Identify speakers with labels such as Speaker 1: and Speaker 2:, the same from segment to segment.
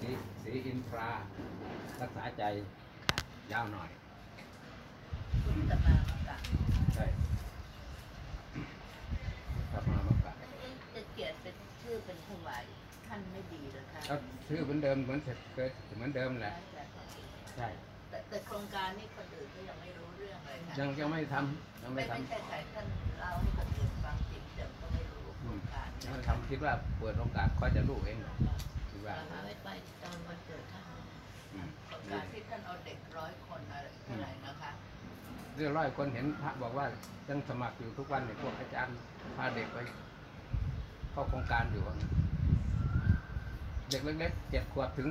Speaker 1: สีสีอินทรา รักษาใจยาวหน่อย
Speaker 2: คุณจะมามากะ
Speaker 1: ใช่กลับมามากะ
Speaker 2: จะเขียนเป็นชื่อเป็นถวายท่านไม่ดีเหรอคะ
Speaker 1: ก็ชื่อเหมือนเดิมเหมือนเคยเหมือนเดิมแหละ ใช่
Speaker 2: แต่แต่โครงการนี้คนอื่นก็ยังไม่รู้เรื่องเลยค่ะ
Speaker 1: ยังยังไม่ทำยัง
Speaker 2: ไม่
Speaker 1: ไม่ท
Speaker 2: ไม่ใช่ใครท่านเล่าให้คนอื่นฟังจริงเดี๋ยวก็ไม่รู้โครงการำ
Speaker 1: ยังไม่ทำคิดว่าเปิดโอกาสค่อยจะรู้เองคิ ดว่า
Speaker 2: หาไว้ไปตอนวันเกิดท่าน
Speaker 1: อืม
Speaker 2: โครงการที่ท่านเอาเด็กร้อยคนอะไรเท่าไหร่นะคะ
Speaker 1: เรื่องร้อยคนเห็นพระบอกว่ายังสมัครอยู่ทุกวันเนี่ยพวกอาจารย์พาเด็กไปเข้าโครงการอยู่ว่างั้นเด็กเล็กๆเจ็ดขวบถึง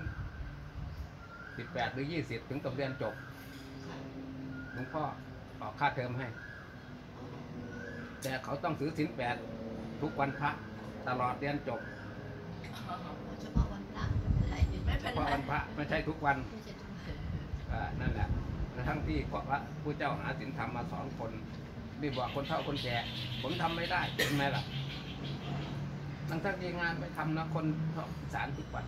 Speaker 1: สิบแปดหรือยี่สิบถึงกับเรียนจบหลวงพ่อออกค่าเทอมให้ แต่เขาต้องถือศีลแปดทุกวันพระตลอดเรียนจบ
Speaker 3: เฉพาะวันพระ ไม่เป็นไร
Speaker 2: ไม่
Speaker 1: เฉ
Speaker 2: เป็น
Speaker 1: พาะ
Speaker 2: ไร
Speaker 1: วันพระไม่ใช่ทุกวัน
Speaker 3: ไม่ใช่ทุกวัน
Speaker 1: อ่านั่นแหละกระทั้งที่พระผู้เจ้าหาศีลธรรมมาสอนคนนี่บอกคนเฒ่าคนแก่ผมทำไม่ได้เป็นไงล่ะทั้งทั้งที่งานไปทำนะคนสารทุกวัน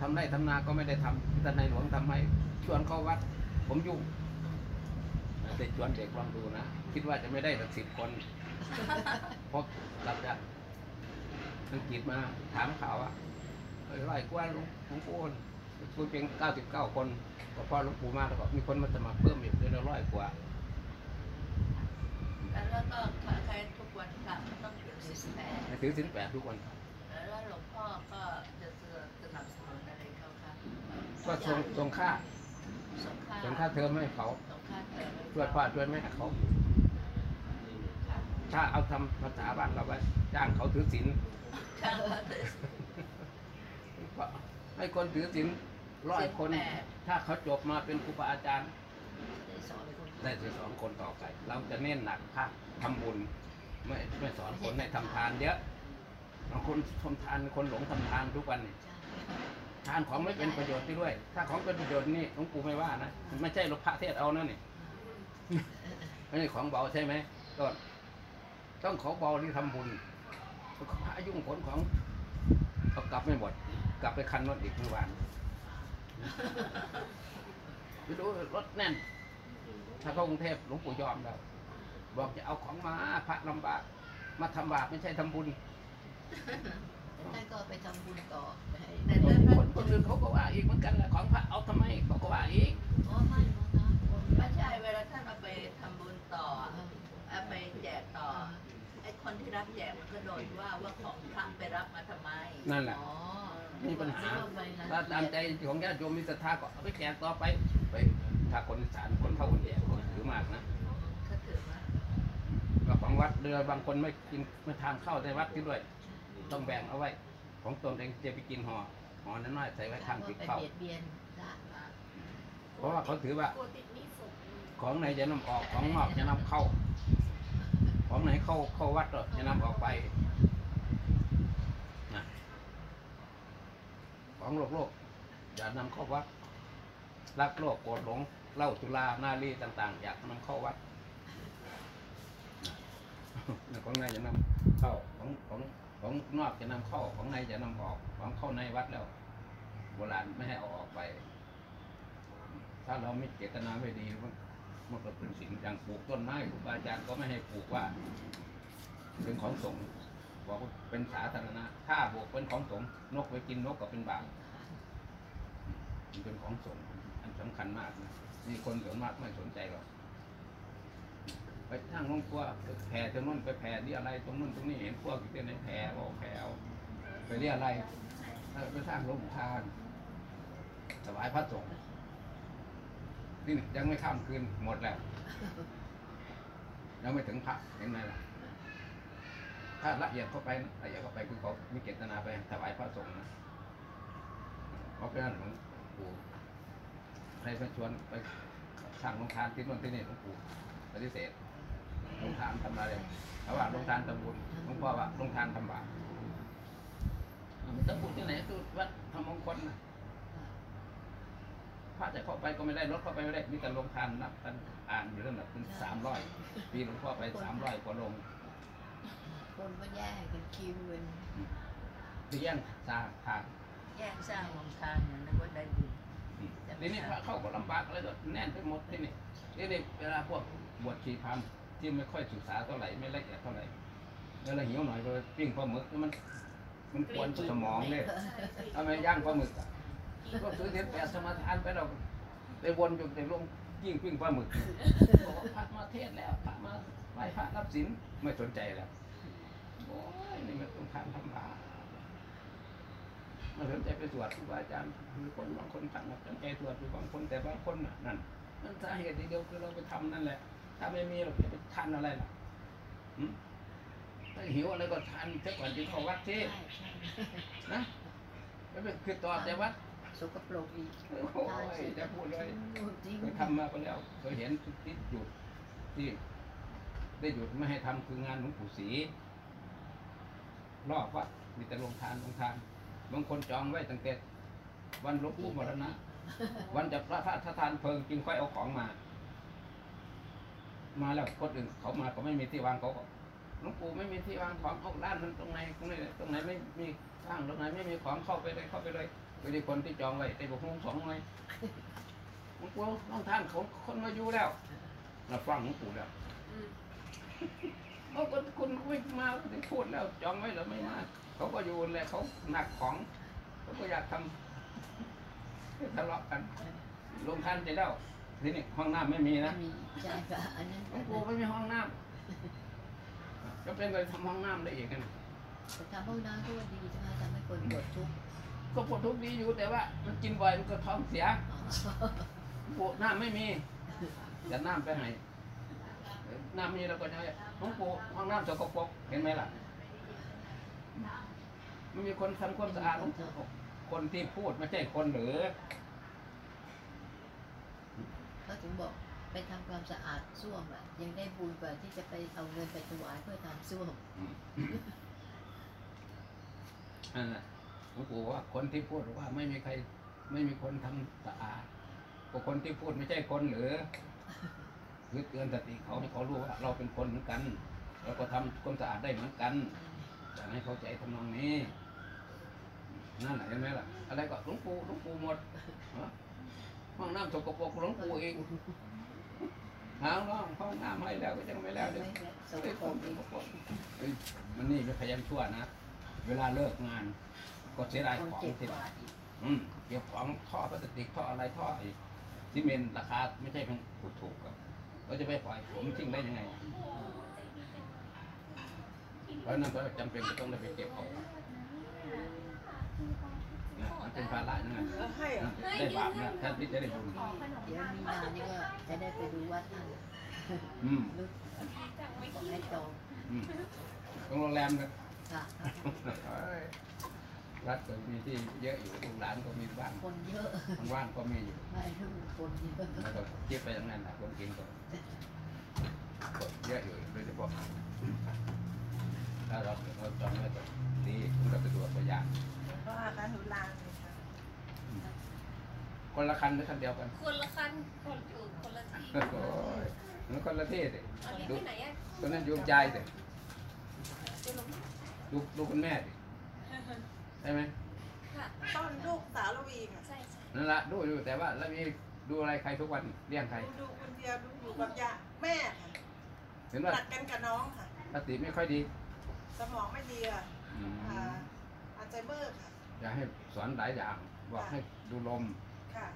Speaker 1: ทำได้ทำนาก็ไม่ได้ทำแต่ในหลวงทำให้ชวนเข้าวัด ผมยุ่งแต่ชวนเด็กลองดูนะ คิดว่าจะไม่ได้สักสิบคนเพราะกลับจากอังกฤษมาถามข่าวว่าเฮ้ย ร้อยกว่าหลวงหลวงปู่คุณเป็นเก้าสิบเก้าคนก็พอหลวงปู่มาแล้วก็มีคนมาสมัครเพิ่มอีกเดือนละร้อยกว่า
Speaker 2: แล้วก็ใครทุกวันพระก็ต้องถือศีลแปด
Speaker 1: ถือศีลแปดทุกวัน
Speaker 2: แล้วหลวงพ่อก็จะสนับสนุนอะไรเขาคะ
Speaker 1: ก็ส่งส่งค่า
Speaker 2: ส่งค่า
Speaker 1: ส่งค่าเทอมให้เขา
Speaker 2: ส่งค่าเทอมให้
Speaker 1: ช่วยพ่อช่วยแม่เขา
Speaker 2: ค่ะ
Speaker 1: ถ้าเอาทำภาษาบ้านเราไว้จ้างเขาถือศีล
Speaker 2: ค่าเทอม
Speaker 1: ก็ ให้คนถือศีลร้อยคน
Speaker 2: ศีลแปด
Speaker 1: ถ้าเขาจบมาเป็นครูบาอาจารย์
Speaker 3: ได้สอนคน
Speaker 1: ได้จะสอนคนต่อไป เราจะเน้นหนักภาคทำบุญไม่ไม่สอนคนให้ทำทานเยอะบางคนทำทานคนหลงทำทานทุกวันนี่
Speaker 3: ใช่
Speaker 1: ทานของไม่เป็นประโยชน์ที่ด้วย ถ้าของเป็นประโยชน์นี่หลวงปู่ไม่ว่านะไม่ใช่หลวงพระเทศเอานะนี่ไม่ใช่ของเบาใช่ไหมก็ต้องของเบาที่ทำบุญพระยุ่งผลของ เอากลับไม่หมด กลับไปคันรถอีกเมื่อวานไปดูรถแน่น ถ้าเข้ากรุงเทพหลวงปู่ยอมแล้ว บอกจะเอาของมาพระลำบาก มาทำบาปไม่ใช่ทำบุญ
Speaker 3: ท่านก็ไปทำบุญต่อไปให้
Speaker 2: แต่
Speaker 1: ค
Speaker 2: ถ้านท่าน
Speaker 1: คนอื่นเขาก็ว่าอีกเหมือนกันแหละของพระเอาทำไมเขาก็ว่าอีก
Speaker 3: อ๋อไม่หรอกนะคน
Speaker 2: ไม่ใช่เวลาท่านเอาไปทำบุญต่อเอาไปแจกต่อไอ้ คนที่รับแจกมันก็โดนว่าว่าของพระไปรับมาทำไม
Speaker 1: นั่นแหละ
Speaker 3: อ๋อ
Speaker 1: มีปัญหา
Speaker 3: เอไปนะ
Speaker 1: ถ้าตามใจของญาติโยมมีศรัทธาก็เอาไปแจกต่อไป ไปถ้าคนอีสานคนเท่าคนแก่คนถือมากนะ
Speaker 2: ก็ถือว่า
Speaker 1: ก็ของวัดเรือบางคนไม่กินไม่ทานข้าวในวัดที่ด้วย ต้องแบ่งเอาไว้ ของตนเองจะไปกินห่อห่อน้อยๆใส่ไว้ข้างติด
Speaker 3: ไป
Speaker 1: ข้าว
Speaker 3: เบียดเบียนพระ
Speaker 1: เพราะว่าเขาถือว่า
Speaker 3: กลัวติดหนี้สงฆ์
Speaker 1: ของไหนจะนำออกของนอกจะนำเข้า ของไหนเข้าเข้าวัดก็จะนำออกไปนะของโลกโลกอย่านำเข้าวัดรักโลกโกรธหลงเล่าจุฬานารีต่าง ๆ อยากนำเข้าวัดนะของในจะนำเข้าของของของนอกจะนำเข้าของในจะนำออกของเข้าในวัดแล้วโบราณไม่ให้เอาออกไป ถ้าเราไม่เจตนาไม่ดีมัน มันก็เป็นสิ่งอย่างปลูกต้นไม้ครูบาอาจารย์ก็ไม่ให้ปลูกว่า เป็นของสงฆ์บอกว่าเป็นสาธารณะถ้าบวกเป็นของสงฆ์นกไปกินนกก็เป็นบาปมันเป็นของสงฆ์อันสำคัญมากนะมีคนส่วนมากไม่สนใจหรอกไปทางลงครัวแผ่ตรงนู้นไปแผ่ที่อะไรตรงนู้นตรงนี้เห็นพวกอยู่ที่ไหนแผ่บอกแผ่ไปเรียอะไรไปสร้างโรงทานถวายพระสงฆ์ นี่ยังไม่ข้ามคืนหมดแล้วยังไม่ถึงพระเห็นไหมล่ะถ้าละเอียดเข้าไปละเอียดเข้าไปคือเขามีเจตนาไปถวายพระสงฆ์นะเพราะฉะนั้นหลวงปู่ใครไปชวนไปสร้างโรงทานที่นู่นที่นี่หลวงปู่ปฏิเสธโรงทานทำอะไรแต่ว่าโรงทานทำบุญหลวงพ่อว่าโรงทานทำบาปมันทำบุญที่ไหนคือวัดทำมงคลนะ พระจะเข้าไปก็ไม่ได้รถเข้าไปไม่ได้มีแต่โรงทานนับกันอ่านอยู่นั่นแหละเป็นสามร้อยปีหลวงพ่อไปสามร้อยกว่าโรง
Speaker 3: คนก็แย่งกันคิวกัน
Speaker 1: เลี้ยงสร้างทาง
Speaker 3: แแย
Speaker 2: กสร้างลงทานเนี่ยนึกว่าได้บุญ
Speaker 1: อืมทีนี้พระเข้าก็ลำบากแล้วก็แน่นไปหมดที่นี่ทีนี้เวลาพวกบวชชีพรามที่ไม่ค่อยศึกษาเท่าไหร่ไม่ละเอียดเท่าไหร่เวลาหิวหน่อยก็ปิ้งปลาหมึกมันมันกวนสมองเลยทำไมย่างปลาหมึกอะ ก็ซื้อเทียนแปดสมาทานไปเราไปวนอยู่ในโรงยิ่งปิ้งปลาหมึกบอกว่าพระมาเทศน์แล้วพระมาไหว้พระรับศีลไม่สนใจแล้วโอ้ยนี่มันต้องทานทำบาปไม่สนใจไปสวดครูบาอาจารย์มีคนบางคนตั้งอกตั้งใจสวดอยู่บางคนแต่บางคนน่ะนั่นนั่นสาเหตุเดียวคือเราไปทำนั่นแหละ ถ้าไม่มีเราจะไปทานอะไรล่ะหืมถ้าหิวอะไรก็ทานเสียก่อนที่เข้าวัดที่
Speaker 3: ใช่ใช่
Speaker 1: นะไม่ไปคือต่อแต่วัด
Speaker 3: สกปรกอีก
Speaker 1: โอ้ยจะพูดเลย
Speaker 3: จริง
Speaker 1: เคยทำมาก็แล้วเคยเห็นที่หยุดที่ได้หยุดไม่ให้ทำคืองานหลวงปู่ศรีรอบวัดมีแต่ลงทานลงทานบางคนจองไว้ตั้งแต่วันหลวงปู่มรณะวันจะพระธาตุทานเพลิงจึงค่อยเอาของมา มาแล้วคนอื่นเขามาเขาไม่มีที่วางเขาก็หลวงปู่ไม่มีที่วางของเอาด้านมันตรงไหนตรงไหนตรงไหนไม่มีว่างตรงไหนไม่มีของเข้าไปเลยเข้าไปเลย ไปที่คนที่จองไว้ไอ้บุคคลสองหน่อยหลวงปู่น้องท่านของคนมาอยู่แล้วเราฟังหลวงปู่แล้วเอาก็คุณไม่มาได้พูดแล้ว จองไว้แล้วไม่มาเขาก็อยู่แหละเขาหนักของเขาก็อยากทำทะเลาะกันลงท่านไปแล้วทีนี้ห้องน้ำไม่มีนะ
Speaker 3: มีใช่ค่ะอันนั้น
Speaker 1: หลวงปู่ไม่มีห้องน้ำจะเป็นไปทำห้องน้ำได้อีกกัน
Speaker 3: แต่ทำห้องน้ำก็ดีใช่ไหมทำให้คนปวดทุกข์
Speaker 1: ก็ปวดทุกข์ดีอยู่แต่ว่า มันกินบ่อยมันก็ท้องเสีย
Speaker 3: อ๋อ
Speaker 1: ปวดน้ำไม่มีจะน้ำไปไหนน้ำมีเราก็จะหลวงปู่ห้องน้ำสกปรกเห็นไหมล่ะมันมีคนทำความสะอาดหลวงปู่คนที่พูดไม่ใช่คนหรือ
Speaker 3: เขาถึงบอกไปทำความสะอาดส้วมอะ ยังได้บุญกว่าที่จะไปเอาเงินไปถวายเพื่อทำส้วม
Speaker 1: อันนั้นหลว งปู่ว่าคนที่พูดว่าไม่มีใคร ไม่มีคนทำสะอาดก็คนที่พูดไม่ใช่คนหรือคือเตือนสติเขาให้เขารู้ว่าเราเป็นคนเหมือนกันเราก็ทำความสะอาดได้เหมือนกันอยากให้เข้าใจทำนองนี้นั่นแหละเห็นไหมล่ะ อะไรก็หลวงปู่หลวงปู่หมดฮะห้องน้ำสกปรกหลวงปู่เองหาห้องห้องน้ำให้แล้วก็ยังไม่แล้วเดี๋ยว
Speaker 3: สก
Speaker 1: เอ้ย
Speaker 3: ป
Speaker 1: ผ
Speaker 3: ร
Speaker 1: ม
Speaker 3: กอีก
Speaker 1: ผมเอ้ยมันนี่เป็นพยันชั่วนะ เวลาเลิกงาน ก็เสียดาย
Speaker 3: คน
Speaker 1: ของ
Speaker 3: เจ็บ
Speaker 1: ที่
Speaker 3: กว่าอีก
Speaker 1: อืมเก็บของท่อพลาสติกท่ออะไรท่อไอ้ซีเมนต์ราคาไม่ใช่เป็นถูกถูกๆครับเราจะไปปล่อยผมทิ้งได้ยังไง เพราะฉะนั้นเราจำเป็นจะต้องได้ไปเก็บของนะมันเป็นภาระนั่นไง
Speaker 4: ให้เหรอ
Speaker 1: ได้บาปนะท่านที่จะได้บุญ
Speaker 3: เดี๋ยวมีนานี่ก็จะได้ไปดูวัดท่าน
Speaker 1: อืม
Speaker 3: ลึกบอกให้จอง
Speaker 1: อืมตรงโรงแรมนะ
Speaker 3: ค่ะ
Speaker 1: เอ้ยรัฐก็มีที่เยอะอยู่ลูกหลานก็มีบ้าน
Speaker 3: คนเยอะ
Speaker 1: ว่างๆก็มีอยู่
Speaker 3: ไม่รู้คนเยอะ
Speaker 1: แล้วก็เก็บไปอย่างนั้นนะคนกินก็ก็เยอะอยู่โดยเฉพาะถ้าเราเราจองไว้ก็ดีมันก็สะดวกกว่าอย่าง
Speaker 4: เพราะอาการหนูลางเลยค่ะ
Speaker 1: คนละคันหรือคันเดียวกัน
Speaker 5: คนละคันคนอยู่คนละที่
Speaker 1: โอ้ยมันคนละที่สิ
Speaker 5: อันนี้
Speaker 1: ดู
Speaker 5: ไปไหนอะ
Speaker 1: คนนั้นอยู่ใจสิ
Speaker 5: ไปลง
Speaker 1: ดูดูคุณแม่สิ ใช่ไหม
Speaker 5: ค่ะ
Speaker 4: ต้นลูกสาวละวีค่ะ
Speaker 5: ใช่ใช่
Speaker 1: นั่นละดูอยู่แต่ว่าแล้วมีดูอะไรใครทุกวันเลี้ยงใคร
Speaker 4: ดูคนเดียวดูอยู่กับยาแม่ค่ะ
Speaker 1: เห็นว่า
Speaker 4: ตัดกันกับน้องค่ะ
Speaker 1: สติไม่ค่อยดี
Speaker 4: สมองไม่ดีอะ
Speaker 1: อืม
Speaker 4: อ่าอัลไซเมอร์ค่ะ
Speaker 1: อยากให้สอนหลายอย่างบอกให้ดูลม
Speaker 4: ค่ะ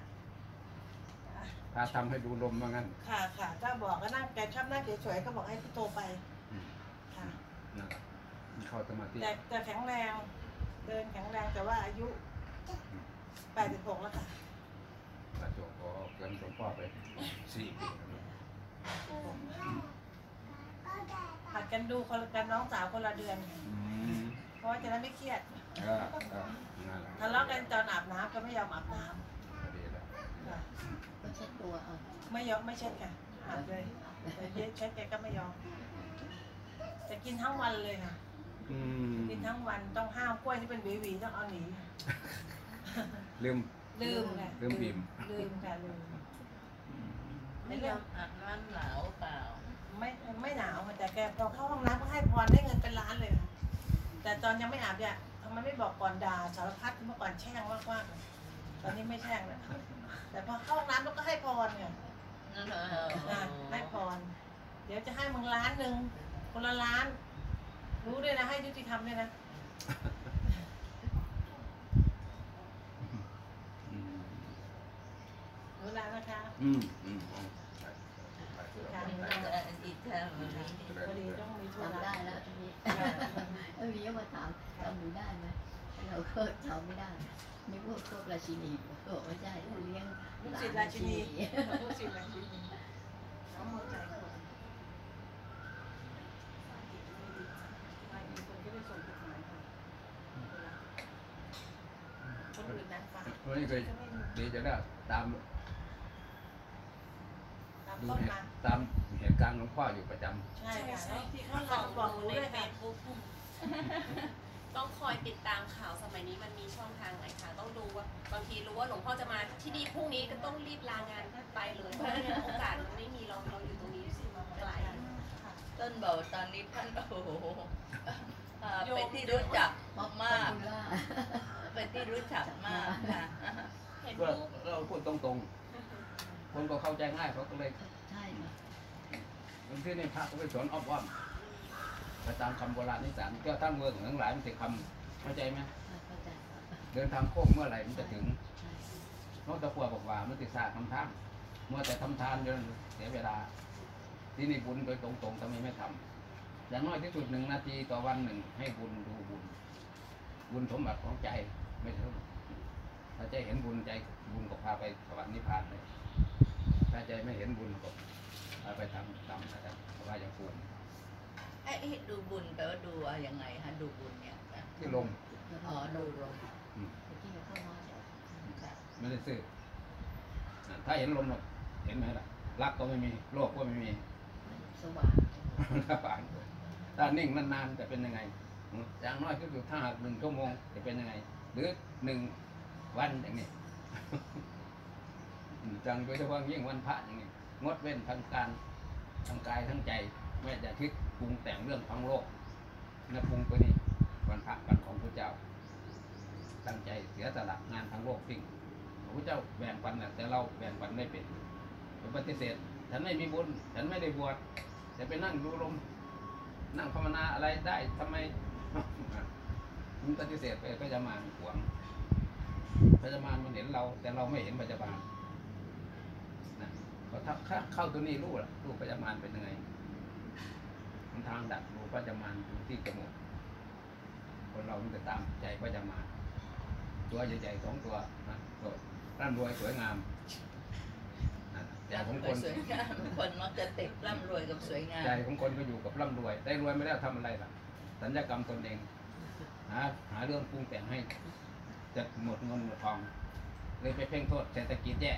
Speaker 1: พาทำให้ดูลมว่างั้น
Speaker 4: ค่ะค่ะถ้าบอกก็นั่งแกชอบนั่งเฉยๆก็บอกให้พี่โตไป
Speaker 1: อืม
Speaker 4: ค่ะ
Speaker 1: นั่นแหละเข้าสมาธิ
Speaker 4: แต่แต่แข็งแรง เดิน แข็งแรงแต่ว่าอายุ86แล้วค่ะ
Speaker 1: ประจวบก็เกินหลวงพ่อไปสี่ปีแล้วนะ
Speaker 4: ผัดกันดูคนละกันน้องสาวคนละเดือน
Speaker 1: อืม
Speaker 4: เพราะว่าจะได้ไม่เครียด
Speaker 1: เออเออนั่นแหละ
Speaker 4: ทะเลาะกันตอนอาบน้ำก็ไม่ยอมอาบน้
Speaker 1: พอดีแล้วำ
Speaker 4: ค่ะ
Speaker 3: ก็เช็ดตัวเอา
Speaker 4: ไม่ยอมไม่เช็ดค่ะอาบเลยแต่เย็ดเช็ดแกก็ไม่ยอม จะกินทั้งวันเลยค่ะ
Speaker 1: อืม
Speaker 4: กินทั้งวันต้องห้ามกล้วยที่เป็นหวีๆต้องเอาหนี
Speaker 1: ลืม
Speaker 4: ลืมค่ะ
Speaker 1: ลืมบีม
Speaker 4: ลืมค่ะลืม
Speaker 2: ไม่ยอมอาบน้ำหนาวเปล่า
Speaker 4: ไม่ไม่หนาวค่ะแต่แกพอเข้าห้องน้ำก็ให้พรได้เงินเป็นล้านเลยค่ะแต่ตอนยังไม่อาบเนี่ยทำไมมันไม่บอกก่อนด่าสารพัดเมื่อก่อนแช่งมากๆเลยตอนนี้ไม่แช่งแล้วแต่พอเข้าห้องน้ำแล้วก็ให้พรไงอะให้พร เดี๋ยวจะให้มึงล้านหนึ่งคนละล้าน รู้ด้วยนะให้ยุติธรรมด้วยนะ
Speaker 1: อืม
Speaker 4: รู้แล้วนะคะ
Speaker 1: อืมอืมอืมไปไปไป
Speaker 4: ค่ะ
Speaker 2: อีกแค่วันนี้
Speaker 4: พอดีต้องมีธุระ
Speaker 3: จำได้แล้วทีนี้เออมีก็มาถามจำหนูได้ไหมเราก็จำไม่ได้นึกว่าพวกราชินีบอกไม่ใช่เราเลี้ยง
Speaker 4: ลูก
Speaker 3: หลา
Speaker 4: ศิษ
Speaker 3: น
Speaker 4: ย์ราชินีลูกศิษย์ราชินีน้องมือใจคนไม่มีคนที่ไปส่งจดหมายมาคนอื่น นั้นฟัง
Speaker 1: วันนี้เคย
Speaker 4: ก็ไม่มี
Speaker 1: เดี๋ยวจะได้ตาม
Speaker 4: ตาม
Speaker 1: ดู
Speaker 4: ต้น
Speaker 1: เหตุ
Speaker 4: มา
Speaker 1: ตามเหตุการณ์หลวงพ่ออยู่ประจำ
Speaker 4: ใช่ค่ะ
Speaker 5: ใช่
Speaker 4: ที่
Speaker 5: ๆ
Speaker 4: เขา
Speaker 5: เขา
Speaker 4: บ
Speaker 5: บ
Speaker 4: อ
Speaker 5: อกก
Speaker 4: หนู
Speaker 5: ใน
Speaker 4: ด้วย
Speaker 5: เฟ
Speaker 4: ค่ะ
Speaker 5: ซบุ๊กต้องคอยติดตามข่าวสมัยนี้มันมีช่องทางไหนคะต้องดูว่าบางทีรู้ว่าหลวงพ่อจะมาที่นี่พรุ่งนี้ก็ต้องรีบลางานไปเลยเพราะไม่งั้นโอกาสมันไม่มีเราเราอยู่ตรงนี้ไกล
Speaker 2: ต้นบอกตอนนี้ท่านโอ้โหอ่าเป็นที่รู้จักมาก
Speaker 3: ป๊อปปูล่า
Speaker 2: ๆ เป็นที่รู้จักมากค่ะ
Speaker 5: เห็น
Speaker 1: ก็
Speaker 5: รูป
Speaker 1: เราพูดตรงๆ คนก็เข้าใจง่ายเขาก็เลย
Speaker 3: ใช่ค่ะ
Speaker 1: บางทีในพระก็ไปสอนอ้อมอ้อมไปตามคำโบราณนิสานก็ตั้งเมืองทั้งหลายมันติดคำเข้าใจไหม
Speaker 3: เข้าใจค่ะ
Speaker 1: เดินทางโค้งเมื่อไหร่มันจะถึง
Speaker 3: ใช่
Speaker 1: นอกตะกัวบอกว่ามันติดสาคำทางเมื่อแต่ทำทานจนเสียเวลา ที่นี่บุญโดยตรงๆทำไมไม่ทำอย่างน้อยที่สุดหนึ่งนาทีต่อวันหนึ่งให้บุญดูบุญ บุญสมบัติของใจ ไม่ใช่ถ้าใจเห็นบุญใจบุญก็พาไปสวรรค์นิพพานเลยถ้าใจไม่เห็นบุญก็พาไปทำตามนะครับเพราะว่าอย่างควร
Speaker 2: ไอ้ไอ้ดูบุญแปลว่าดูว่ายังไงฮะดูบุญเนี่ย
Speaker 1: ที่ลม
Speaker 2: อ๋อดูลม
Speaker 3: ที่เราเข้ามาบอก
Speaker 2: ค่ะ
Speaker 1: ไม่ได้ซื้ออะถ้าเห็นลมหรอกเห็นไหมล่ะรักก็ไม่มีโลภก็ไม่มี
Speaker 3: สว่าง
Speaker 1: ถ้าผ่านถ้านิ่งนานๆจะเป็นยังไงอย่างน้อยก็คือถ้าหากหนึ่งชั่วโมงจะเป็นยังไง หรือหนึ่งวันอย่างนี้จังโดยเฉพาะยิ่งวันพระอย่างนี้งดเว้นทางการทางกายทั้งใจไม่จะคิดปรุงแต่งเรื่องทั้งโลกนะปรุงตัวนี้วันพระวันของพระเจ้า ตั้งใจเสียสละงานทั้งโลกทิ้งพระเจ้าแบ่งปันแต่เราแบ่งปันไม่เป็นเป็นปฏิเสธฉันไม่มีบุญฉันไม่ได้บวชจะไปนั่งดูลมนั่งภาวนาอะไรได้ทำไม มันปฏิเสธไปก็จะมาหวงพระจามานมันเห็นเรา แต่เราไม่เห็นพระจามานนะพอถ้าเข้าเข้าตัวนี้รู้ละรู้พระจามานเป็นยังไงมันทางดักรู้พระจามานอยู่ที่จมูกคนเรามันจะตามใจพระจามานตัวใหญ่ๆสองตัวนะตัวร่ำรวยสวยงามนะแต่ของคน
Speaker 2: สวยงามคนมักจะติดร่ำรวยกับสวยงาม
Speaker 1: ใจของคนก็อยู่กับร่ำรวย ได้รวยไม่ได้ทำอะไรล่ะสัญญกรรมตนเอง หาหาเรื่องปรุงแต่งให้จะหมดเงินหมดทองเลยไปเพ่งโทษเศรษฐกิจแย่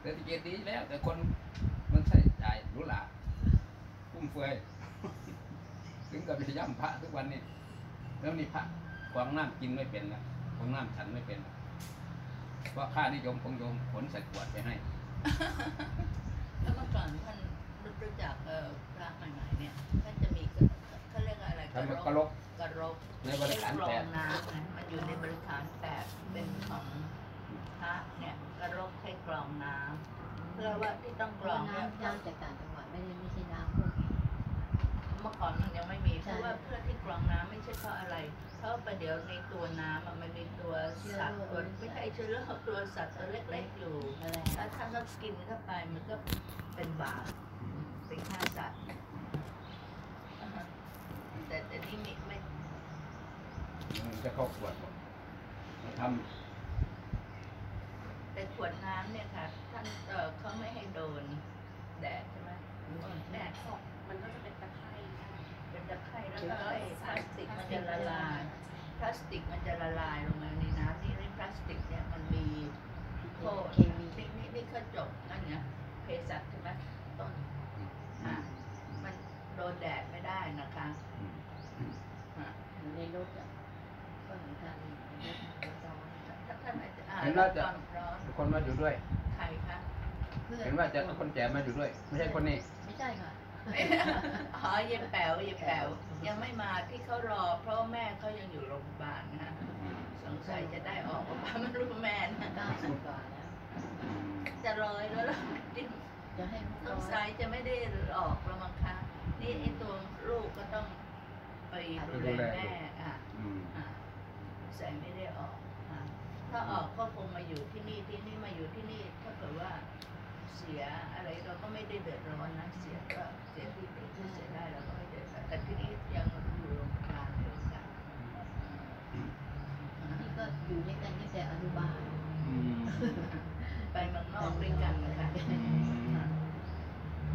Speaker 1: เศรษฐกิจดีแล้ว แต่คนมันใส่ใจายหรู้หลาฟุ่มเฟือยถึงกับไปย่ำพระทุกวันนี้แล้วนี่พระกวางน้ำกินไม่เป็นละกวางน้ำฉันไม่เป็นละเพราะค่านิยมของโยมขนใส่ขวดไปให้
Speaker 2: แล้วเมื่อก่อนท่านรู้จักเอ่อพระใหม่ๆเนี่ยท่านจะมีเขาเรียกอะไร
Speaker 1: ทำ
Speaker 2: ก
Speaker 1: กระลก
Speaker 2: กระรก
Speaker 1: ในบริขาร
Speaker 2: กร
Speaker 1: แป
Speaker 2: อ
Speaker 1: ด
Speaker 2: งน้ำนะมันอยู่ในบริขารแปดเป็นของพระเนี่ยกระรกให้กรองน้ำเพื่อว่าที่ต้องกรองเนี่ย
Speaker 3: น้ำน้ำจากต่างจังหวัดไม่ได้ไม่ใช่น้ำพวกนี้
Speaker 2: เมื่อก่อนมันยังไม่มีเพ
Speaker 3: ใช่
Speaker 2: ราะว่าเพื่อที่กรองน้ำไม่ใช่เพราะอะไร เพราะว่าประเดี๋ยวในตัวน้ำอะมันมีตัวสัตว์ตัวไม่ใช่เชื้อโรคตัวสัตว์ตัวเล็กๆอยู่
Speaker 3: อะไร
Speaker 2: แล้วถ้าเรากินเข้าไปมันก็เป็นบาปเป็นฆ่าสัตว์อ่าฮะแต่แต่นี่ไม่ไม่
Speaker 1: มันจะเข้าขวดหมดมาท
Speaker 2: แต่ขวดน้ำเนี่ยค่ะ ท่านเออเขาไม่ให้โดนแดดใช่ไหม
Speaker 5: แดดส่องมันก็จะเป็นตะไคร้ค่ะ
Speaker 2: เป็นตะไคร้แล้วก็ไอ้พลาสติกมันจะละลาย พลาสติกมันจะละลายลงมาในน้ำนี่ในพลาสติกเนี่ยมันมีโทษ
Speaker 3: เคมี
Speaker 2: นี่นี่นี่ก็จบนั่นไงเภสัชใช่ไหมต้นำอะมันโดนแดดไม่ได้นะคะ
Speaker 1: อืม
Speaker 2: อะ
Speaker 3: อยู่ในรถอะก็เหมือนกันในรถร้อน
Speaker 2: ถ้าท่านอาจจะอ่า
Speaker 1: เห็นว่าจะ
Speaker 2: ร้อนร้อน
Speaker 1: คนมาอยู่ด้วย
Speaker 2: ใครคะ
Speaker 3: เพื่อน
Speaker 1: เห็นว่าจะเอาคนแก่มาอยู่ด้วย ไม่ใช่คนนี้
Speaker 3: ไม่ใช่ค่ะ
Speaker 2: อ๋อเย็นแป๋วเย็นแป๋ว
Speaker 3: เยั
Speaker 2: งไม่มาที่เขารอ เพราะแม่เขายังอยู่โรงพยาบาลนะสงสัยจะได้ออกมาไม่รู้แม่นะ
Speaker 3: เก้าสิบกว่าแล้ว
Speaker 2: จะรอยแล้วล่ะ
Speaker 3: จะให้ลูก
Speaker 2: ส
Speaker 3: ร้อง
Speaker 2: สัย
Speaker 3: ย
Speaker 2: จะไม่ได้ออกแล้วมั้งคะนี่ไอตัวลูกก็ต้องไปดูแลแม่อะ
Speaker 1: อืม
Speaker 2: อะใส่ไม่ได้ออกอะ ถ้าออกก็คงมาอยู่ที่นี่ที่นี่มาอยู่ที่นี่ ถ้าเกิดว่าเสียอะไรเราก็ไม่ได้เดือดร้อนนะเสียก็เสียที่ติดที่เสียได้เราก็ไม่เดือดร้อนแต่ที่นี่ยังอยู่โรงพยาบาลอยู่กัน
Speaker 3: นี่ก็อยู่ด้วยกันตั้งแต่อนุบาล
Speaker 1: อืม
Speaker 2: ไปเมืองนอกด้วยกันนะคะ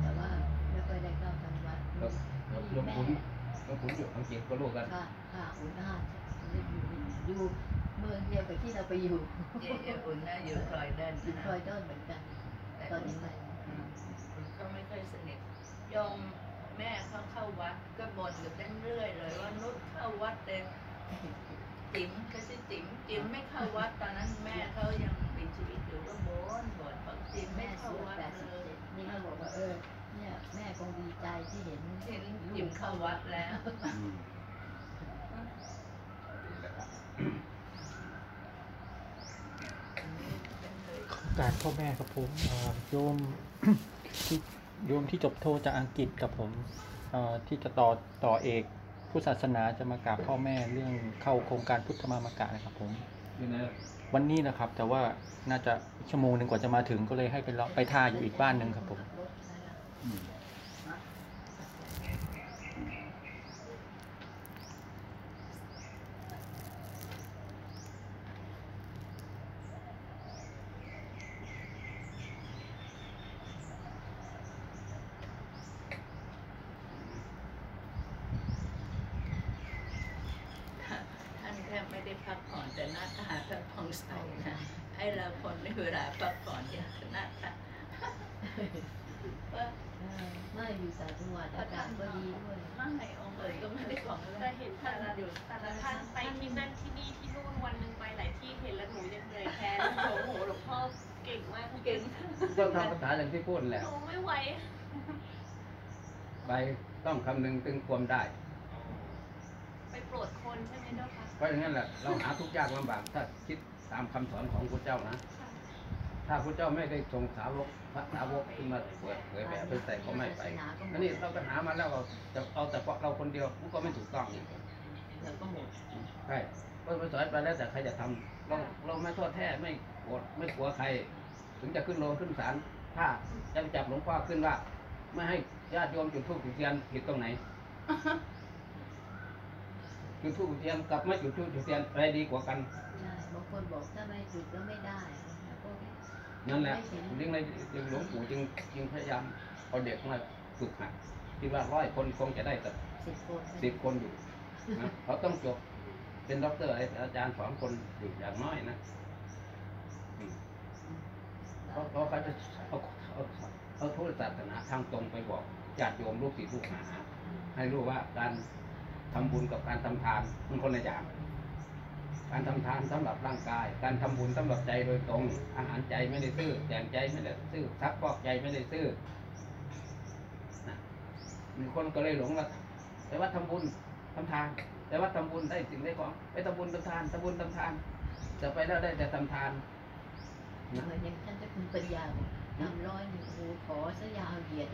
Speaker 3: แต่ว่าไม่ค่อยได้เข้าทางวัด
Speaker 1: แล้วแล้วหลวงขุนหลวงขุนอยู่อังกฤษก็รู้กัน
Speaker 3: ค่ะค่ะอุ่นหน้าอยู่อยู่ เงเดียวกับที่เราไปอยู่
Speaker 2: เอเออุ่นนะอยู่คลอยเดน
Speaker 3: อยู่
Speaker 2: น
Speaker 3: คอยเดินเหมือนกัน
Speaker 2: แต่
Speaker 3: ตอนนี้ไป
Speaker 2: ก็ไม่ค่อยสนิทโยมแม่เขาเข้าวัดก็บ่นกับเต้นเรื่อยเลยว่านุชเข้าวัดเต็มติ๋มเขาชื่อติ๋มติ๋มไม่เข้าวัดตอนนั้นแม่เขายังมีชีวิตอยู่ก็บ่นบ่นบอกติ๋มไม่
Speaker 3: แม่
Speaker 2: เข้าวัด
Speaker 3: แปดสิบ
Speaker 2: เลย
Speaker 3: เจ็ดนี่เขาบอกว่าเออเนี่ยแม่คงดีใจที่เห็น
Speaker 2: เห็นติ๋มเข้าวัดแล้ว
Speaker 6: กาสพ่อแม่ครับผมโยมที่โยมที่จบโทจากอังกฤษกับผมที่จะต่อต่อเอกผู้ศาสนาจะมากราบพ่อแม่เรื่องเข้าโครงการพุทธมามากะนะครับผมวันนี้นะครับ แต่ว่าน่าจะชั่วโมงหนึ่งกว่าจะมาถึงก็เลยให้ไปไปท่าอยู่อีกบ้านหนึ่งครับผม
Speaker 1: อืม
Speaker 2: ท่านแทบ ไม่ได้พักผ่อนแต่หน้าตาท่านผ่องใสนะไอ้เราคนในเวลาพักผ่อนเนี่ยหน้าตาว่า
Speaker 3: เออไม่อยู่ต่างจังหวัดอากาศก็ดีด้วย
Speaker 2: ไม่องค์เอ๋ยก็ไม่ได้ของ
Speaker 5: แต่เห็นท่านอยู่แต่ละท่านไปที่นั่นที่นี่ที่นู่นวันหนึ่งไปหลายที่เห็นแล้วหนูยังเหนื่อยแทนโอ้โหหลวงพ่อเก่งมาก
Speaker 2: เก่ง
Speaker 1: ต้องทำภาษาอย่างที่พูดแหละห
Speaker 5: นูไม่ไหว
Speaker 1: ไปต้องคำนึงถึงความได้
Speaker 5: ไปโปรดคนใช่ไหมเจ้าคะ
Speaker 1: เพราะอย่างนั้นแหละเราหาทุกข์ยากลำบากถ้าคิดตามคำสอนของพระเจ้านะ ถ้าพระเจ้าไม่ได้ทรงสาวกพระสาวกขึ้นมาเปิดเผยแบบเป็นใส่ก็ไม่ไปอันนี้เราก็หามาแล้วเราจะเอาแต่เพราะเราคนเดียวมันก็ไม่ถูกต้องอีก
Speaker 3: เราก็หมด
Speaker 1: ใช่ก็ไปสอนไปแล้วแต่ใครจะทำเราเราไม่โทษแท้ไม่โกรธไม่กลัวใคร ถึงจะขึ้นโรงขึ้นศาลถ้าจะจับหลวงพ่อขึ้นว่า ไม่ให้ญาติโยมจุดธูปจุดเทียนผิดตรงไหน จุดธูปจุดเทียนกับไม่จุดธูปจุดเทียนอะไรดีกว่ากัน
Speaker 3: ใช่บางคนบอกถ้าไม่จุดก็ไม่ได้แล้วก็
Speaker 1: นั่นแหละจึงเลยจึงหลวงปู่จึงจึงพยายามเอาเด็กมาฝึกหัดคิดว่าร้อยคนคงจะได้สัก
Speaker 3: สิบคน
Speaker 1: สิบคนอยู่นะเขาต้องจบเป็นด็อกเตอร์อาจารย์สองคนอยู่อย่างน้อยนะอืมเพราะเพราะเขาจะเอาเอาเอาพุทธศาสนาทางตรงไปบอกญาติโยมลูกศิษย์ลูกหาให้รู้ว่าการ ทำบุญกับการทำทานมันคนละอย่าง การทำทานสำหรับร่างกาย การทำบุญสำหรับใจโดยตรง อาหารใจไม่ได้ซื้อแจงใจไม่ได้ซื้อทักฟอกใจไม่ได้ซื้อมีคนก็เลยหลงว่าแต่ว่าทำบุญทำทาน แต่ว่าทำบุญได้สิ่งได้ของไปทำบุญทำทานทำบุญทำทาน จะไปแล้วได้แต่ทำทาน
Speaker 3: เหมือนอย่างท่านจะคุณปัญญาทำร้อยหนึ่งโอ้ขอซะยาวเหยียด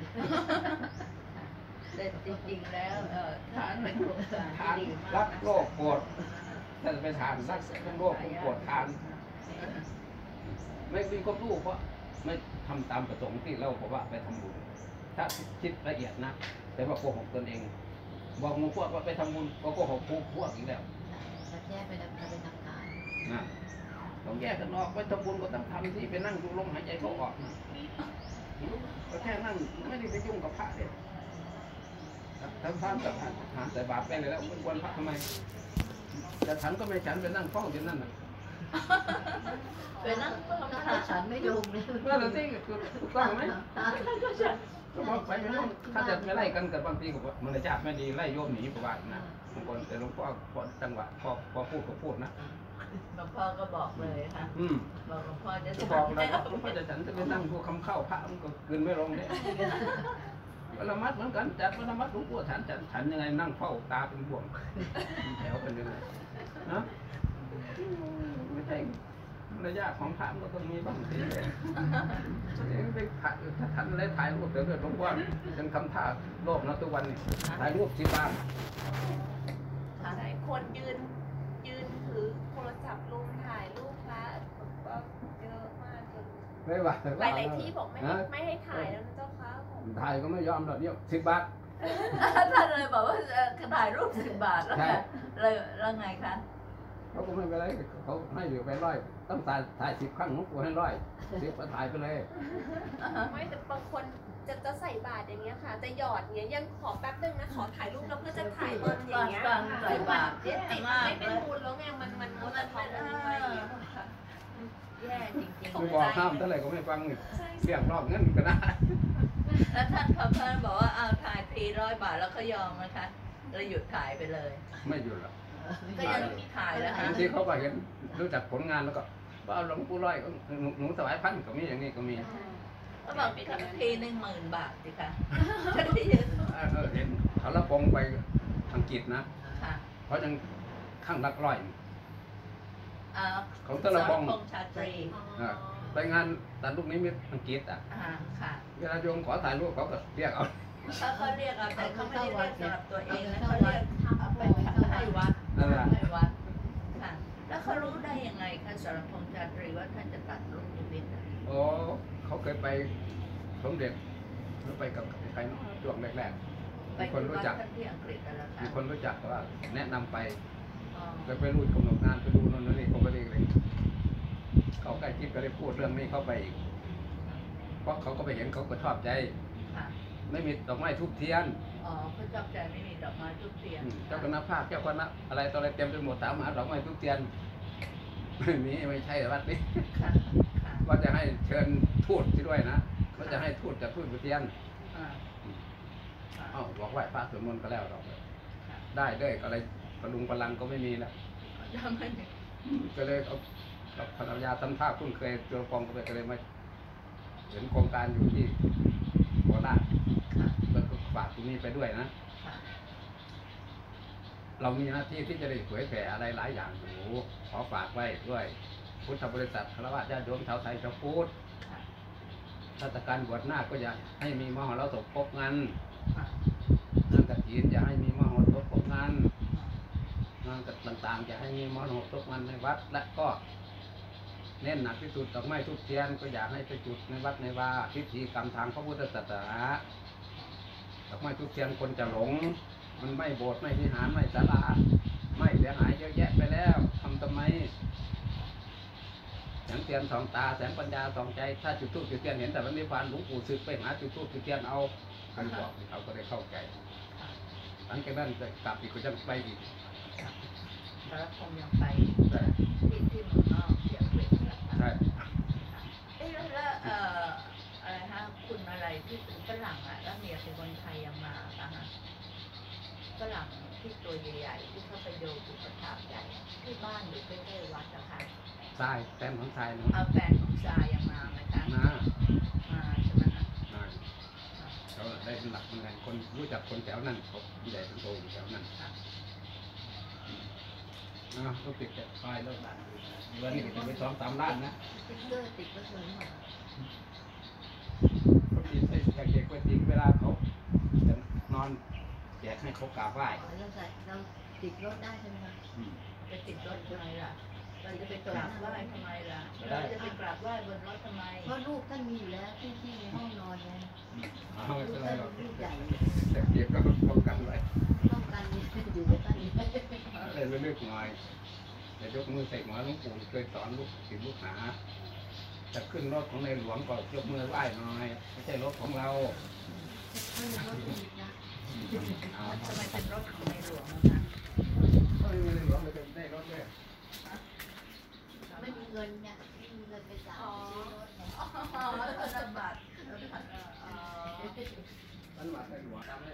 Speaker 2: แต่จริงๆแล้วเออทานเป็นโครงการ
Speaker 1: ทาน
Speaker 2: ที่ดีมาก
Speaker 1: รัก
Speaker 2: นะ
Speaker 1: โลกโกรธถ้าจะไปทานรักโลกโกรธทาน ไม่มีความรู้เพราะไม่ทำตามประสงค์ที่เราบอกว่าไปทำบุญ ถ้าคิดละเอียดนะ แต่ว่าโกหกตนเอง บอกหมูพวกว่าไปทำบุญก็โกหกผู้พวกอีกแล้ว
Speaker 3: ถ้าแยกไปทำไปทำทาน
Speaker 1: นะต้องแยกกันออกไปทำบุญก็ต้องทำที่ไปนั่งดูลมหายใจเขาออกนะก็แค่นั่งไม่ได้ไปยุ่งกับพระเลย ทำทานกับหารแต่บาปไปเลยแล้วเป็นวันพระทำไมแต่ฉันก็ไม่ฉันไปนั่งเฝ้าอยู่นั่นน่ะ
Speaker 2: ไปนั่งก็ทำ
Speaker 3: ถ้า
Speaker 2: ทาน
Speaker 3: ฉันไม่ลงเลย
Speaker 1: นั่นแหละสิคือถูกต้องไหม
Speaker 3: ตา
Speaker 1: ก็บอกไปไม่ต้องถ้าจะไม่ไล่กันกับบางทีก็บอกมารยาทไม่ดีไล่โยมหนีประวัตินะบางคนแต่หลวงพ่อพอจังหวะพอพอพูดก็พูดนะ
Speaker 2: หลวงพ่อก็บอกเลยค่ะ
Speaker 1: อืม
Speaker 2: บอกหลวงพ่อจะ
Speaker 1: ก็บอกแล้วว่าหลวงพ่อจะฉันจะไปนั่งดูคำเข้าพระมันก็คืนไม่ลงเนี่ย วันละมัดเหมือนกันจัดวันละมัดหลวงปู่ฉันจัดฉันยังไงนั่งเฝ้าตาเป็นบ่วงแถวเป็นยังไงนะไม่ใช่ระยะของพระมันก็ต้องมีบ้างสิไปถ่ายถ้าทันอะไรถ่ายรูปเดี๋ยวเดี๋ยวหลวงพ่อยังทำท่าโลภนะทุกวันนี่ถ่ายรูปที่บ้าน
Speaker 5: ใช่คนยืนยืนถือโทรศัพท์ลุมถ่ายรูปพระก็เยอะมากจน
Speaker 1: ไม่ว่า
Speaker 5: หลายๆที่บอกไม่ให้ไม่ให้ถ่ายแล้ว
Speaker 1: ถ่ายก็ไม่ยอมหรอกเนี่ยสิบบาท
Speaker 2: ท่านเลยบอกว่าเอ่อถ่ายรูปสิบบาทแล้ว
Speaker 1: ใช่
Speaker 2: ค่ะเลยแล้วไงคะ
Speaker 1: เขาก็ไม่เป็นไรเขาให้เหลือไปร้อยต้องถ่ายถ่ายสิบครั้งหลวงปู่ให้ร้อยสิบก็ถ่ายไปเลย
Speaker 5: ไม่แต่บางคนจะจะใส่บาตรอย่างเงี้ยค่ะ จะหยอดเงี้ยยังขอแป๊บนึงนะขอถ่ายรูปแล้วเพื่อจะถ่ายบนอย่างเงี้ย
Speaker 2: ฟังใส่บาตร
Speaker 5: เดี๋ยว
Speaker 2: แย่
Speaker 5: ติด
Speaker 2: มาก
Speaker 5: ไม่
Speaker 2: เล
Speaker 5: เป็น
Speaker 2: ย
Speaker 5: บุญแล้วไงมันมันมั
Speaker 2: มันน
Speaker 5: จะท้อง
Speaker 2: เป็น
Speaker 5: มัน
Speaker 2: เอ
Speaker 5: ไม่ไหว
Speaker 2: อ แย่จริง
Speaker 1: คือบอกห้ามเท่าไหร่ก็ไม่ฟังนี่เรียกรอบเงินก็ได้
Speaker 2: ๆแล้วท่านเขาท่านบอกว่าเอาถ่ายทีร้อยบาทแล้วก็ยอมนะคะเลยหยุดถ่ายไปเลย
Speaker 1: ไม่หยุดหรอก
Speaker 2: ก็ยังถ่ายแล้วค่ะ
Speaker 1: บางทีเขาก็เห็นรู้จักผลงานแล้วก็ว่าเอาหลวงปู่ร้อยก็หนูหนูสวายพันก็มีอย่างนี้ก็มี
Speaker 2: ก็บอกทีหนึ่งหมื่นบาทสิคะฉันที่ยืน
Speaker 1: เออเออเห็นเขาละปงไปอังกฤษนะ
Speaker 2: ค่ะ
Speaker 1: เขายังข้างรักร้อย
Speaker 2: อ่า
Speaker 1: เขาตะละบอง
Speaker 2: สรพงษ์ชาตรี
Speaker 1: อ่าไปงานตัดลูกนิมิตอังกฤษอะ
Speaker 2: อ่าค่ะ
Speaker 1: เวลาโยมขอถ่ายรูปเขาก็เรียกเอา
Speaker 2: เขาเขาเรียกเอาแต่เขาไม่ได้เรียกสำหรับตัวเองนะเขาเรียก
Speaker 3: เอาไป
Speaker 2: ให้
Speaker 3: เข้าวั
Speaker 2: ให้
Speaker 3: ด
Speaker 2: วัด
Speaker 1: นั่นแหละ
Speaker 2: ให้วัดค่ะแล้วเขารู้ได้ยังไงคะสรพงษ์ชาตรีว่าท่านจะตัดลูกนิมิตอะ
Speaker 1: โอ้เขาเคยไปสมเด็จแล้วไปกับใครเนาะช่วงแรก
Speaker 2: ไปที่วัดท่านที่อังกฤษนั่นแหละ
Speaker 1: ๆ
Speaker 2: ค่ะ
Speaker 1: มีคนรู้จักว่าแนะนำไป
Speaker 2: อ๋อ
Speaker 1: ไปไปรูดกำหนดงานไปดูโน่นนี่เขาก็เรียกเลยเขาใกล้คิดก็เลยพูดเรื่องนี้เข้าไปอีกเพราะเขาก็ไปเห็นเขาก็ชอบใจ
Speaker 2: ค่ะ
Speaker 1: ไม่มีดอกไม้ทุบเทียน
Speaker 2: อ๋อเขาชอบใจไม่มีดอกไม้ทุกเทียน
Speaker 1: อืมเจ้าคณะภาคเจ้าคณะอะไรต่ออะไรเต็มไปหมดถามหาดอกไม้ทุบเทียนไม่มีไม่ใช่วัดนี้
Speaker 2: ค่ะค่ะ
Speaker 1: ว่าจะให้เชิญทูตที่ด้วยนะว่าจะให้ทูตจากทูตบุเทียน
Speaker 2: อ่าค่ะ
Speaker 1: เอ้าบอกไหว้พระสวดมนต์ก็แล้วดอก
Speaker 2: ค่ะ
Speaker 1: ได้เด้อก็อะไร ประลุงพลังก็ไม่มีแล้ว
Speaker 2: ยังไม่มี
Speaker 1: ก็เลยเอากับภรรยาทำท่าคุ้นเคยเจอฟองก็ไปก็เลยมาเห็นโครงการอยู่ที่โคราช
Speaker 2: ค่ะ
Speaker 1: แล้วก็ฝากตรงนี้ไปด้วยนะ
Speaker 2: ค่ะ
Speaker 1: เรามีหน้าที่ที่จะได้เผยแผ่อะไรหลายอย่างอยู่ขอฝากไว้ด้วย พุทธบริษัทคารวะญาติโยมชาวไทยชาวพุทธ
Speaker 2: ค่ะ
Speaker 1: ราชการบวชหน้าคก็อย่าให้มีมหรสพพบงาน
Speaker 2: ค่ะ
Speaker 1: งานกฐินอย่าให้มีมหรสพพบงาน งานต่างๆอย่าให้มีมหรสพพบงานในวัด และก็เน้นหนักที่สุดดอกไม้ทุกเทียนก็อยากให้ไปจุดในวัดในวาพิธีกรรมทางพระพุทธศาสนาดอกไม้ทุกเทียนคนจะหลง มันไม่โบสถ์ไม่วิหารไม่ศาลาไม่เสียหายเยอะแยะไปแล้วทำทำไมแสงเทียนสองตาแสงปัญญาสองใจ ถ้าจุดทูบจุดเทียนเห็นแต่วันนี้พานหลวงปู่สึกไปหาจุดทูบจุดเทียนเอากันบอกเขาก็ได้เข้าใจหลังจากนั้นจะกลับอีกก็จะไปอีก
Speaker 2: แล้วคงยังไป
Speaker 1: ใช่
Speaker 2: ที่ที่เมืองนอกที่อังกฤษนะคะ
Speaker 1: ใช่
Speaker 2: เอ๊ะแล้วแล้วเอ่ออะไรฮะคุณอะไรที่เป็นฝรั่งอะแล้วเมียเป็นคนไทยยังมาอะฮะฝรั่งที่ตัวใหญ่ๆที่เขาไปดูอุปถัมภ์ใหญ่ที่บ้านอยู่ใกล้ๆวัดนะคะ
Speaker 1: ทรายแฟนของทรายนะ
Speaker 2: เอาแฟนของชายยังมาไหมคะ
Speaker 1: นะ
Speaker 2: มาใช่ไหมคะ
Speaker 1: นะเขาได้เป็นหลักเป็นแหล่งคนรู้จักคนแถวนั้นเขาใหญ่เป็นโตอยู่แถวนั้นอ่า ต้องติดแต่ป้ายเลิกบ้านเดือนนี้ก็จะไปสองสามล้านนะ
Speaker 3: สติ๊กเกอร์ติดก็สวยมาก
Speaker 1: เขาติดใส่เด็กๆไว้ติดเวลาเขาจะนอนแจกให้เขากราบไหว้
Speaker 3: อ๋อเราใส่เราติดรถได้ใช่ไหมคะ
Speaker 1: อืม
Speaker 2: จะติดรถทำไมล่ะเราจะไปกราบไหว้ทำไมล่ะเราจะไปกราบไหว้บนรถทำไม
Speaker 3: เพราะลูกท่านมีอยู่แล้วที่ที่ในห้องนอนไง
Speaker 1: เอาไม่
Speaker 3: ลู
Speaker 1: เป็
Speaker 3: ก
Speaker 1: นไร
Speaker 3: ท่าน
Speaker 1: หรอก
Speaker 3: ลูกใหญ่
Speaker 1: แต่เก็บก็ป้องกันไว้
Speaker 3: ต้อง เล่น
Speaker 1: เลยเลือกหน่อยแต่ยกมือใส่หมอหลวงปู่เคยสอนลูกศิษย์ลูกหาจะขึ้นรถของในหลวงก็ยกมือไหว้หน่อยไม่ใช่รถของเรา
Speaker 3: ทำ
Speaker 2: ไมเป็นรถของในหลวงนะ
Speaker 1: ไม่มีในหลวงเลยได้รถด้วย
Speaker 2: ไม่มี
Speaker 3: เงินเนี่ยไม่มีเงินไปจ่ายซื้อรถเนี่นบัตรธ
Speaker 2: นบัตรอ๋
Speaker 1: บัตรในหลวงทำให้